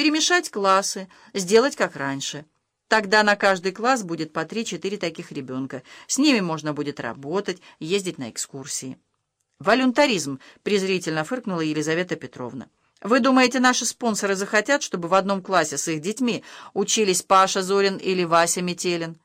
перемешать классы, сделать как раньше. Тогда на каждый класс будет по 3-4 таких ребенка. С ними можно будет работать, ездить на экскурсии. «Волюнтаризм», — презрительно фыркнула Елизавета Петровна. «Вы думаете, наши спонсоры захотят, чтобы в одном классе с их детьми учились Паша Зорин или Вася Метелин?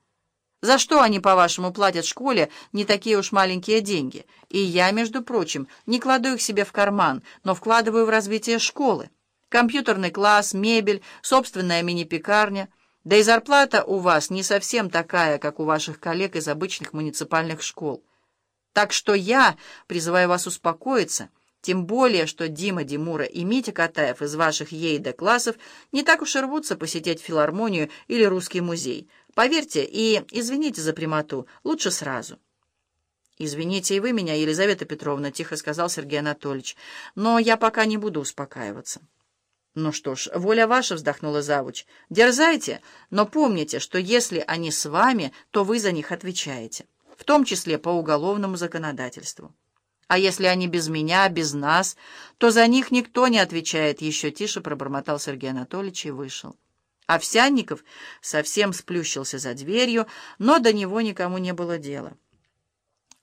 За что они, по-вашему, платят школе не такие уж маленькие деньги? И я, между прочим, не кладу их себе в карман, но вкладываю в развитие школы. Компьютерный класс, мебель, собственная мини-пекарня. Да и зарплата у вас не совсем такая, как у ваших коллег из обычных муниципальных школ. Так что я призываю вас успокоиться, тем более, что Дима Димура и Митя Катаев из ваших ЕИД-классов не так уж и рвутся посетить филармонию или русский музей. Поверьте и извините за прямоту, лучше сразу. «Извините и вы меня, Елизавета Петровна», — тихо сказал Сергей Анатольевич, «но я пока не буду успокаиваться». «Ну что ж, воля ваша», — вздохнула завуч. «Дерзайте, но помните, что если они с вами, то вы за них отвечаете, в том числе по уголовному законодательству». А если они без меня, без нас, то за них никто не отвечает, еще тише пробормотал Сергей Анатольевич и вышел. Овсянников совсем сплющился за дверью, но до него никому не было дела.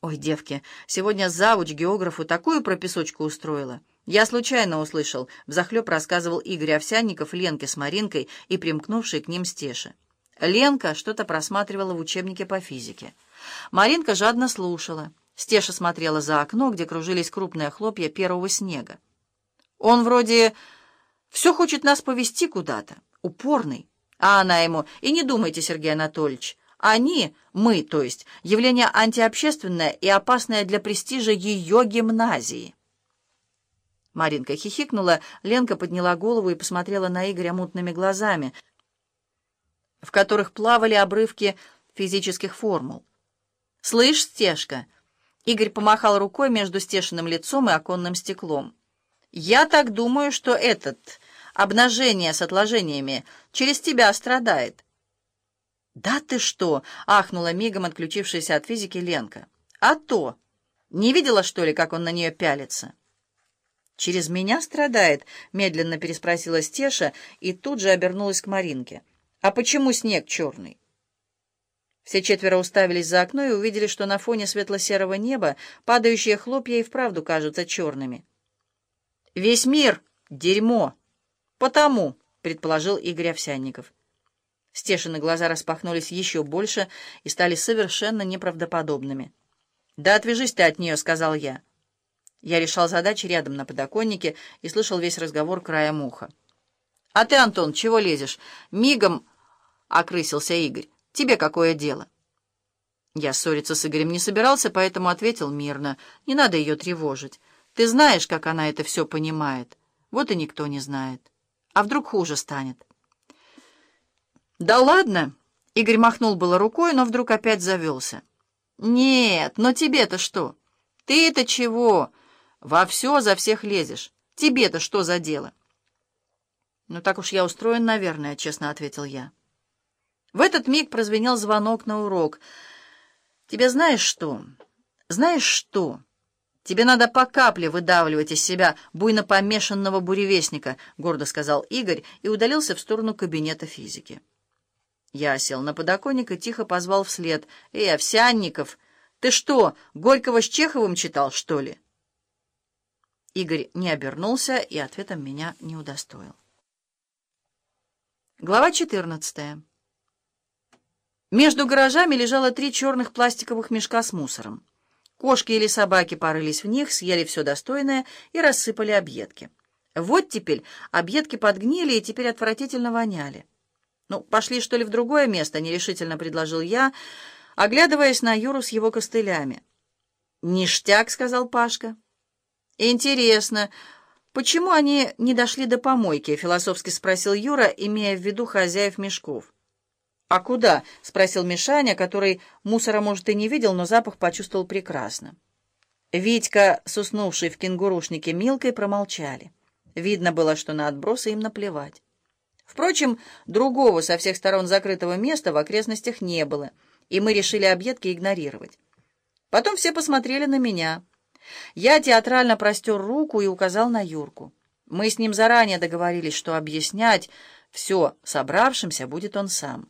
«Ой, девки, сегодня завуч географу такую прописочку устроила. Я случайно услышал», — взахлеб рассказывал Игорь Овсянников Ленке с Маринкой и примкнувшей к ним Стеше. Ленка что-то просматривала в учебнике по физике. Маринка жадно слушала. Стеша смотрела за окно, где кружились крупные хлопья первого снега. «Он вроде все хочет нас повести куда-то, упорный». А она ему, «И не думайте, Сергей Анатольевич, они, мы, то есть, явление антиобщественное и опасное для престижа ее гимназии». Маринка хихикнула, Ленка подняла голову и посмотрела на Игоря мутными глазами, в которых плавали обрывки физических формул. «Слышь, Стешка!» Игорь помахал рукой между стешенным лицом и оконным стеклом. «Я так думаю, что этот, обнажение с отложениями, через тебя страдает». «Да ты что!» — ахнула мигом отключившаяся от физики Ленка. «А то! Не видела, что ли, как он на нее пялится?» «Через меня страдает?» — медленно переспросила Стеша и тут же обернулась к Маринке. «А почему снег черный?» Все четверо уставились за окно и увидели, что на фоне светло-серого неба падающие хлопья и вправду кажутся черными. «Весь мир — дерьмо! Потому!» — предположил Игорь Овсянников. Стешины глаза распахнулись еще больше и стали совершенно неправдоподобными. «Да отвяжись ты от нее», — сказал я. Я решал задачи рядом на подоконнике и слышал весь разговор краем уха. «А ты, Антон, чего лезешь? Мигом!» — окрысился Игорь. Тебе какое дело?» Я ссориться с Игорем не собирался, поэтому ответил мирно. «Не надо ее тревожить. Ты знаешь, как она это все понимает. Вот и никто не знает. А вдруг хуже станет?» «Да ладно!» — Игорь махнул было рукой, но вдруг опять завелся. «Нет, но тебе-то что? Ты-то чего? Во все за всех лезешь. Тебе-то что за дело?» «Ну так уж я устроен, наверное», — честно ответил я. В этот миг прозвенел звонок на урок. «Тебе знаешь что? Знаешь что? Тебе надо по капле выдавливать из себя буйно помешанного буревестника», — гордо сказал Игорь и удалился в сторону кабинета физики. Я сел на подоконник и тихо позвал вслед. «Эй, Овсянников, ты что, Горького с Чеховым читал, что ли?» Игорь не обернулся и ответом меня не удостоил. Глава четырнадцатая. Между гаражами лежало три черных пластиковых мешка с мусором. Кошки или собаки порылись в них, съели все достойное и рассыпали объедки. Вот теперь объедки подгнили и теперь отвратительно воняли. «Ну, пошли, что ли, в другое место?» — нерешительно предложил я, оглядываясь на Юру с его костылями. «Ништяк», — сказал Пашка. «Интересно, почему они не дошли до помойки?» — философски спросил Юра, имея в виду хозяев мешков. «А куда?» — спросил Мишаня, который мусора, может, и не видел, но запах почувствовал прекрасно. Витька с уснувшей в кенгурушнике Милкой промолчали. Видно было, что на отбросы им наплевать. Впрочем, другого со всех сторон закрытого места в окрестностях не было, и мы решили объедки игнорировать. Потом все посмотрели на меня. Я театрально простер руку и указал на Юрку. Мы с ним заранее договорились, что объяснять все собравшимся будет он сам.